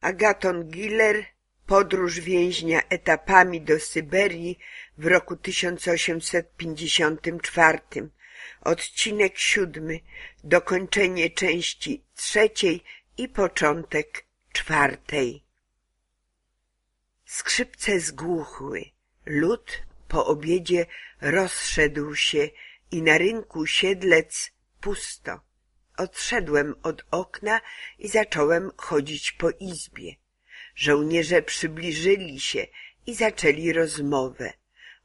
Agaton Giller Podróż więźnia etapami do Syberii w roku 1854 Odcinek siódmy Dokończenie części trzeciej i początek czwartej Skrzypce zgłuchły. Lud po obiedzie rozszedł się i na rynku Siedlec pusto. Odszedłem od okna i zacząłem chodzić po izbie. Żołnierze przybliżyli się i zaczęli rozmowę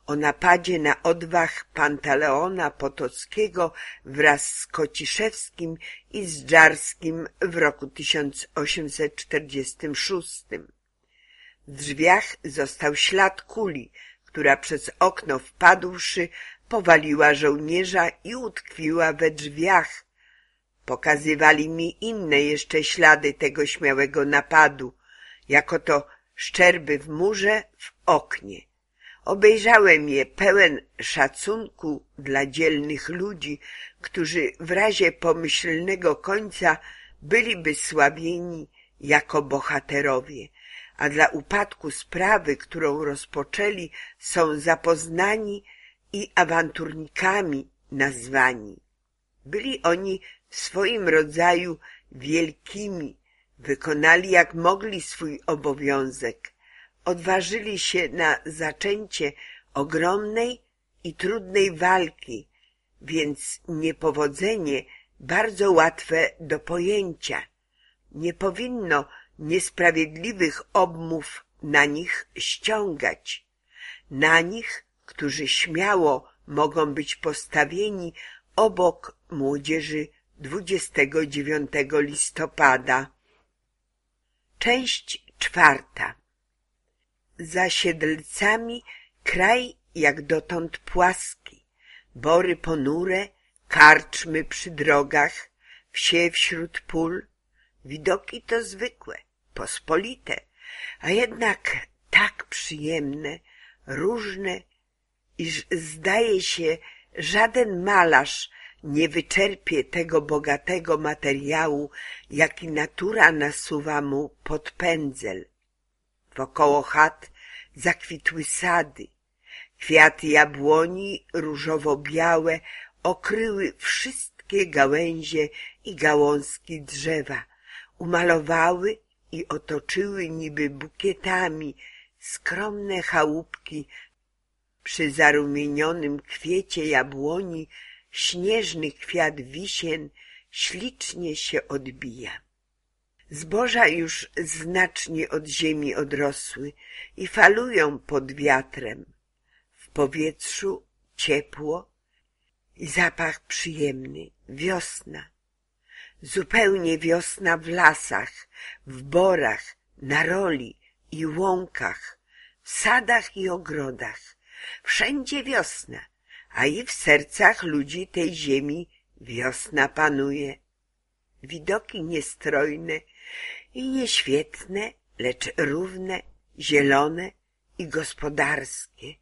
o napadzie na odwach Pantaleona Potockiego wraz z Kociszewskim i z Dżarskim w roku 1846. W drzwiach został ślad kuli, która przez okno wpadłszy powaliła żołnierza i utkwiła we drzwiach. Pokazywali mi inne jeszcze ślady tego śmiałego napadu, jako to szczerby w murze w oknie. Obejrzałem je pełen szacunku dla dzielnych ludzi, którzy w razie pomyślnego końca byliby sławieni jako bohaterowie, a dla upadku sprawy, którą rozpoczęli, są zapoznani i awanturnikami nazwani. Byli oni w swoim rodzaju wielkimi, wykonali jak mogli swój obowiązek, odważyli się na zaczęcie ogromnej i trudnej walki, więc niepowodzenie bardzo łatwe do pojęcia. Nie powinno niesprawiedliwych obmów na nich ściągać. Na nich, którzy śmiało mogą być postawieni obok młodzieży 29 listopada. Część czwarta. Za Siedlcami kraj jak dotąd płaski, bory ponure, karczmy przy drogach, wsie wśród pól, widoki to zwykłe, pospolite, a jednak tak przyjemne, różne, iż zdaje się, żaden malarz nie wyczerpie tego bogatego materiału, jaki natura nasuwa mu pod pędzel. Wokoło chat zakwitły sady, kwiaty jabłoni różowo-białe okryły wszystkie gałęzie i gałązki drzewa, umalowały i otoczyły niby bukietami skromne chałupki przy zarumienionym kwiecie jabłoni śnieżny kwiat wisien ślicznie się odbija. Zboża już znacznie od ziemi odrosły i falują pod wiatrem. W powietrzu ciepło i zapach przyjemny, wiosna. Zupełnie wiosna w lasach, w borach, na roli i łąkach, w sadach i ogrodach. Wszędzie wiosna, a i w sercach ludzi tej ziemi wiosna panuje. Widoki niestrojne i nieświetne, lecz równe, zielone i gospodarskie,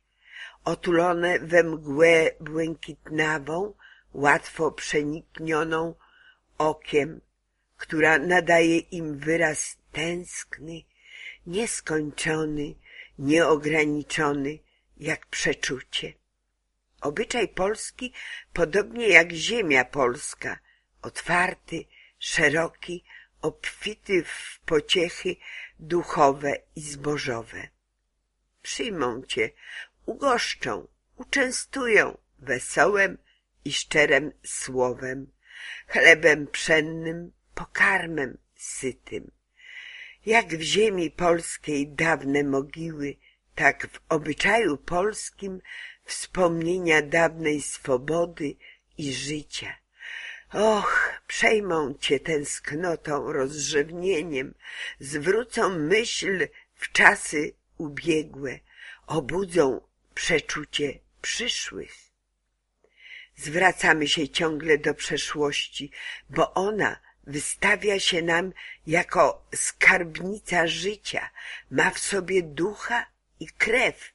otulone we mgłę błękitnawą, łatwo przeniknioną okiem, która nadaje im wyraz tęskny, nieskończony, nieograniczony, jak przeczucie. Obyczaj polski, podobnie jak ziemia polska, otwarty, szeroki, obfity w pociechy duchowe i zbożowe. Przyjmą cię, ugoszczą, uczęstują wesołem i szczerem słowem, chlebem pszennym, pokarmem sytym. Jak w ziemi polskiej dawne mogiły, tak w obyczaju polskim wspomnienia dawnej swobody i życia. Och, przejmą cię tęsknotą, rozrzewnieniem, zwrócą myśl w czasy ubiegłe, obudzą przeczucie przyszłych. Zwracamy się ciągle do przeszłości, bo ona wystawia się nam jako skarbnica życia, ma w sobie ducha i krew.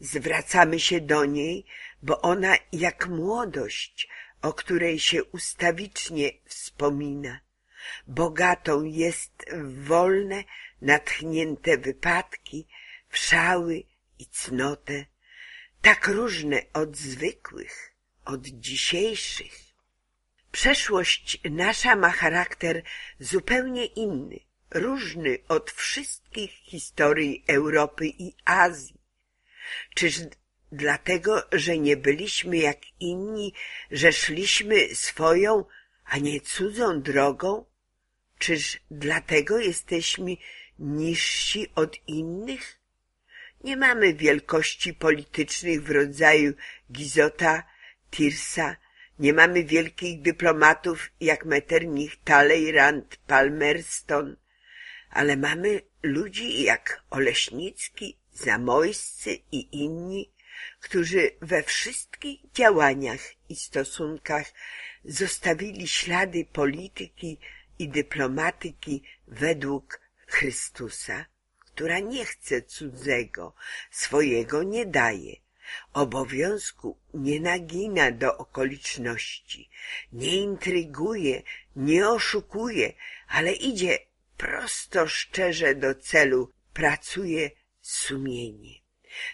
Zwracamy się do niej, bo ona jak młodość, o której się ustawicznie wspomina. bogatą jest w wolne, natchnięte wypadki, wszały i cnotę, tak różne od zwykłych, od dzisiejszych. Przeszłość nasza ma charakter zupełnie inny, różny od wszystkich historii Europy i Azji. Czyż dlatego, że nie byliśmy jak inni, że szliśmy swoją, a nie cudzą drogą? Czyż dlatego jesteśmy niżsi od innych? Nie mamy wielkości politycznych w rodzaju Gizota, Tirsa, nie mamy wielkich dyplomatów jak Metternich, Talleyrand, Palmerston, ale mamy ludzi jak Oleśnicki, Zamojscy i inni, którzy we wszystkich działaniach i stosunkach zostawili ślady polityki i dyplomatyki według Chrystusa, która nie chce cudzego, swojego nie daje, obowiązku nie nagina do okoliczności, nie intryguje, nie oszukuje, ale idzie prosto szczerze do celu, pracuje sumienie.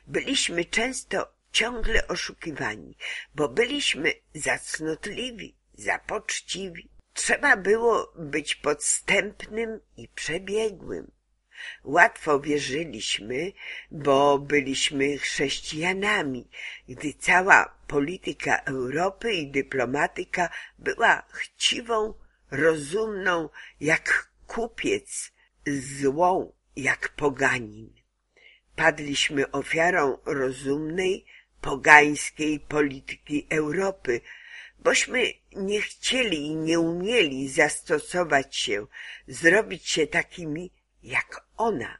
Byliśmy często ciągle oszukiwani, bo byliśmy za cnotliwi, za poczciwi. Trzeba było być podstępnym i przebiegłym. Łatwo wierzyliśmy, bo byliśmy chrześcijanami, gdy cała polityka Europy i dyplomatyka była chciwą, rozumną jak kupiec, złą jak poganin. Padliśmy ofiarą rozumnej, pogańskiej polityki Europy, bośmy nie chcieli i nie umieli zastosować się, zrobić się takimi jak ona.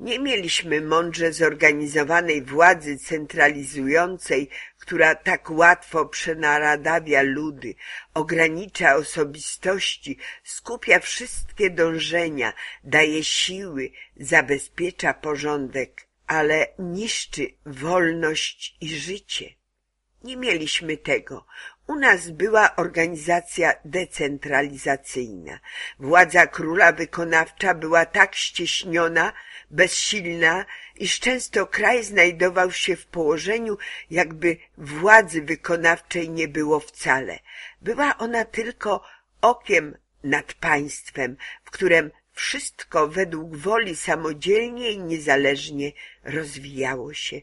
Nie mieliśmy mądrze zorganizowanej władzy centralizującej, która tak łatwo przenaradawia ludy, ogranicza osobistości, skupia wszystkie dążenia, daje siły, zabezpiecza porządek, ale niszczy wolność i życie. Nie mieliśmy tego. U nas była organizacja decentralizacyjna. Władza króla wykonawcza była tak ścieśniona, bezsilna, iż często kraj znajdował się w położeniu, jakby władzy wykonawczej nie było wcale. Była ona tylko okiem nad państwem, w którym wszystko według woli samodzielnie i niezależnie rozwijało się.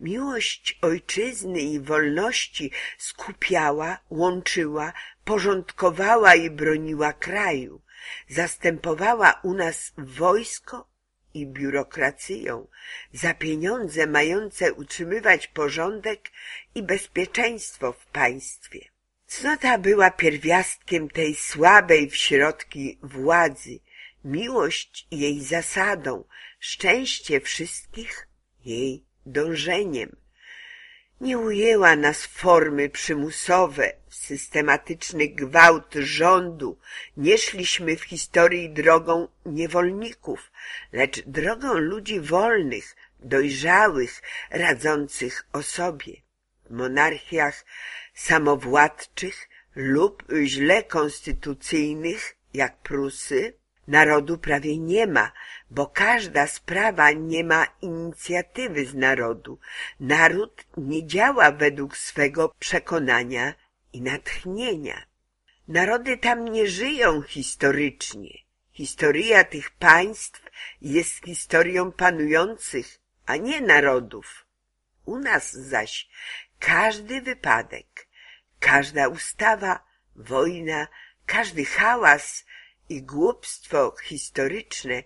Miłość ojczyzny i wolności skupiała, łączyła, porządkowała i broniła kraju. Zastępowała u nas wojsko i biurokracją, za pieniądze mające utrzymywać porządek i bezpieczeństwo w państwie. Cnota była pierwiastkiem tej słabej w środki władzy, miłość jej zasadą, szczęście wszystkich jej dążeniem. Nie ujęła nas formy przymusowe, systematyczny gwałt rządu. Nie szliśmy w historii drogą niewolników, lecz drogą ludzi wolnych, dojrzałych, radzących o sobie. W monarchiach samowładczych lub źle konstytucyjnych, jak Prusy, Narodu prawie nie ma, bo każda sprawa nie ma inicjatywy z narodu. Naród nie działa według swego przekonania i natchnienia. Narody tam nie żyją historycznie. Historia tych państw jest historią panujących, a nie narodów. U nas zaś każdy wypadek, każda ustawa, wojna, każdy hałas i głupstwo historyczne,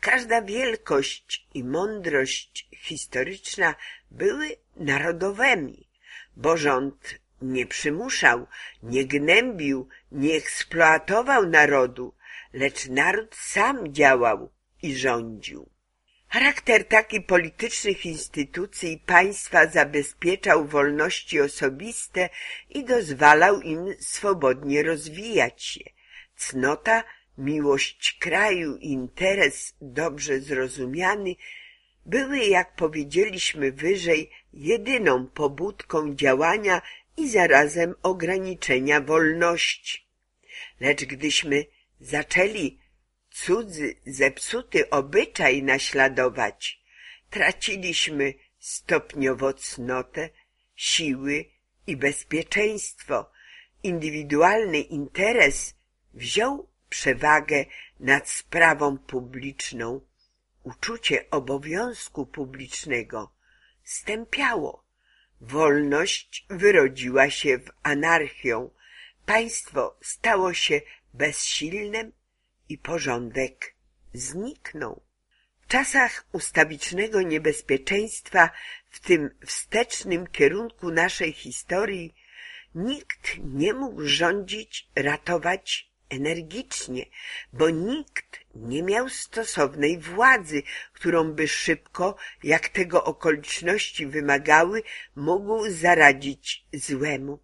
każda wielkość i mądrość historyczna były narodowymi, bo rząd nie przymuszał, nie gnębił, nie eksploatował narodu, lecz naród sam działał i rządził. Charakter taki politycznych instytucji i państwa zabezpieczał wolności osobiste i dozwalał im swobodnie rozwijać się. Cnota miłość kraju interes dobrze zrozumiany były, jak powiedzieliśmy wyżej, jedyną pobudką działania i zarazem ograniczenia wolności. Lecz gdyśmy zaczęli cudzy, zepsuty obyczaj naśladować, traciliśmy stopniowo cnotę, siły i bezpieczeństwo. Indywidualny interes wziął przewagę nad sprawą publiczną. Uczucie obowiązku publicznego stępiało. Wolność wyrodziła się w anarchią. Państwo stało się bezsilnym i porządek zniknął. W czasach ustawicznego niebezpieczeństwa w tym wstecznym kierunku naszej historii nikt nie mógł rządzić, ratować energicznie, bo nikt nie miał stosownej władzy, którą by szybko, jak tego okoliczności wymagały, mógł zaradzić złemu.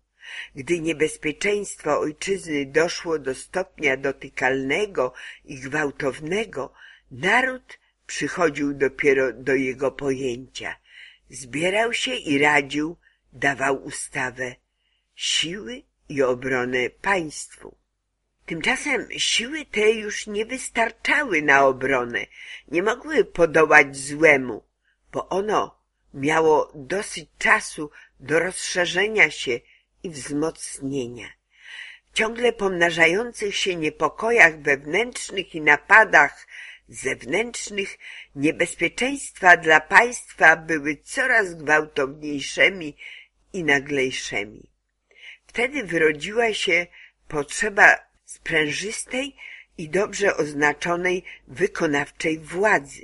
Gdy niebezpieczeństwo ojczyzny doszło do stopnia dotykalnego i gwałtownego, naród przychodził dopiero do jego pojęcia. Zbierał się i radził, dawał ustawę siły i obronę państwu. Tymczasem siły te już nie wystarczały na obronę, nie mogły podołać złemu, bo ono miało dosyć czasu do rozszerzenia się i wzmocnienia. W ciągle pomnażających się niepokojach wewnętrznych i napadach zewnętrznych niebezpieczeństwa dla państwa były coraz gwałtowniejszymi i naglejszymi. Wtedy wyrodziła się potrzeba sprężystej i dobrze oznaczonej wykonawczej władzy.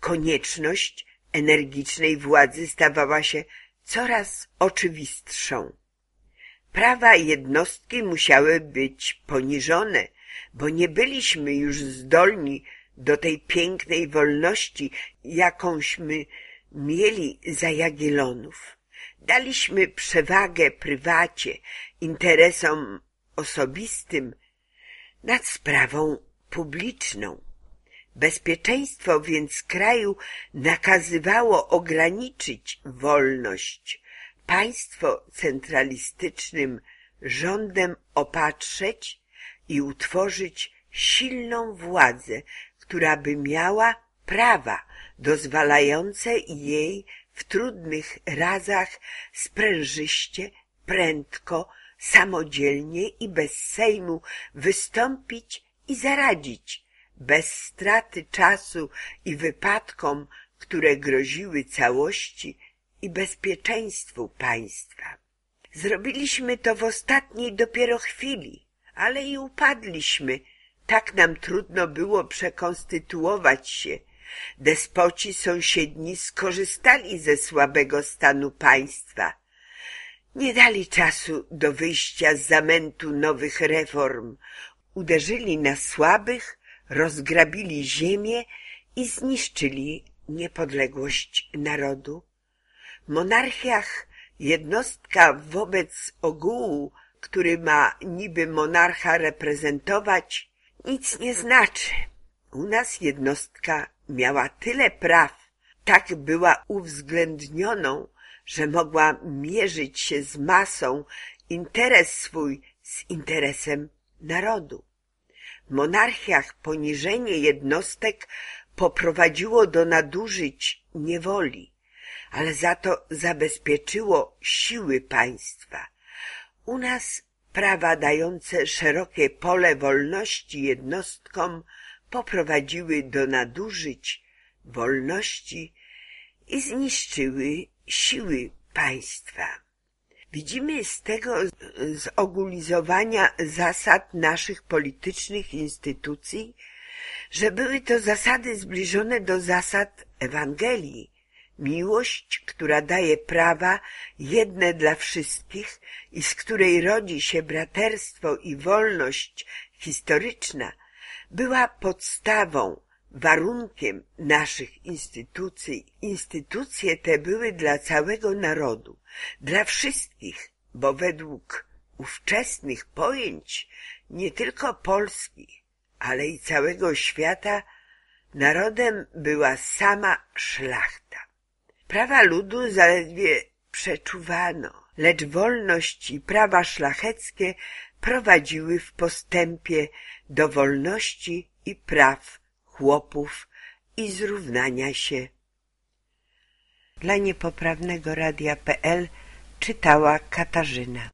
Konieczność energicznej władzy stawała się coraz oczywistszą. Prawa jednostki musiały być poniżone, bo nie byliśmy już zdolni do tej pięknej wolności, jakąśmy mieli za Jagiellonów. Daliśmy przewagę prywacie, interesom osobistym nad sprawą publiczną. Bezpieczeństwo więc kraju nakazywało ograniczyć wolność, państwo centralistycznym rządem opatrzeć i utworzyć silną władzę, która by miała prawa dozwalające jej w trudnych razach sprężyście, prędko, samodzielnie i bez sejmu wystąpić i zaradzić, bez straty czasu i wypadkom, które groziły całości i bezpieczeństwu państwa. Zrobiliśmy to w ostatniej dopiero chwili, ale i upadliśmy. Tak nam trudno było przekonstytuować się. Despoci sąsiedni skorzystali ze słabego stanu państwa. Nie dali czasu do wyjścia z zamętu nowych reform. Uderzyli na słabych, rozgrabili ziemię i zniszczyli niepodległość narodu. W monarchiach jednostka wobec ogółu, który ma niby monarcha reprezentować, nic nie znaczy. U nas jednostka miała tyle praw, tak była uwzględnioną, że mogła mierzyć się z masą, interes swój z interesem narodu. W monarchiach poniżenie jednostek poprowadziło do nadużyć niewoli, ale za to zabezpieczyło siły państwa. U nas prawa dające szerokie pole wolności jednostkom poprowadziły do nadużyć wolności i zniszczyły siły państwa. Widzimy z tego zogulizowania zasad naszych politycznych instytucji, że były to zasady zbliżone do zasad Ewangelii. Miłość, która daje prawa jedne dla wszystkich i z której rodzi się braterstwo i wolność historyczna, była podstawą warunkiem naszych instytucji. Instytucje te były dla całego narodu, dla wszystkich, bo według ówczesnych pojęć nie tylko Polski, ale i całego świata narodem była sama szlachta. Prawa ludu zaledwie przeczuwano, lecz wolność i prawa szlacheckie prowadziły w postępie do wolności i praw chłopów i zrównania się. Dla niepoprawnego radia.pl czytała Katarzyna.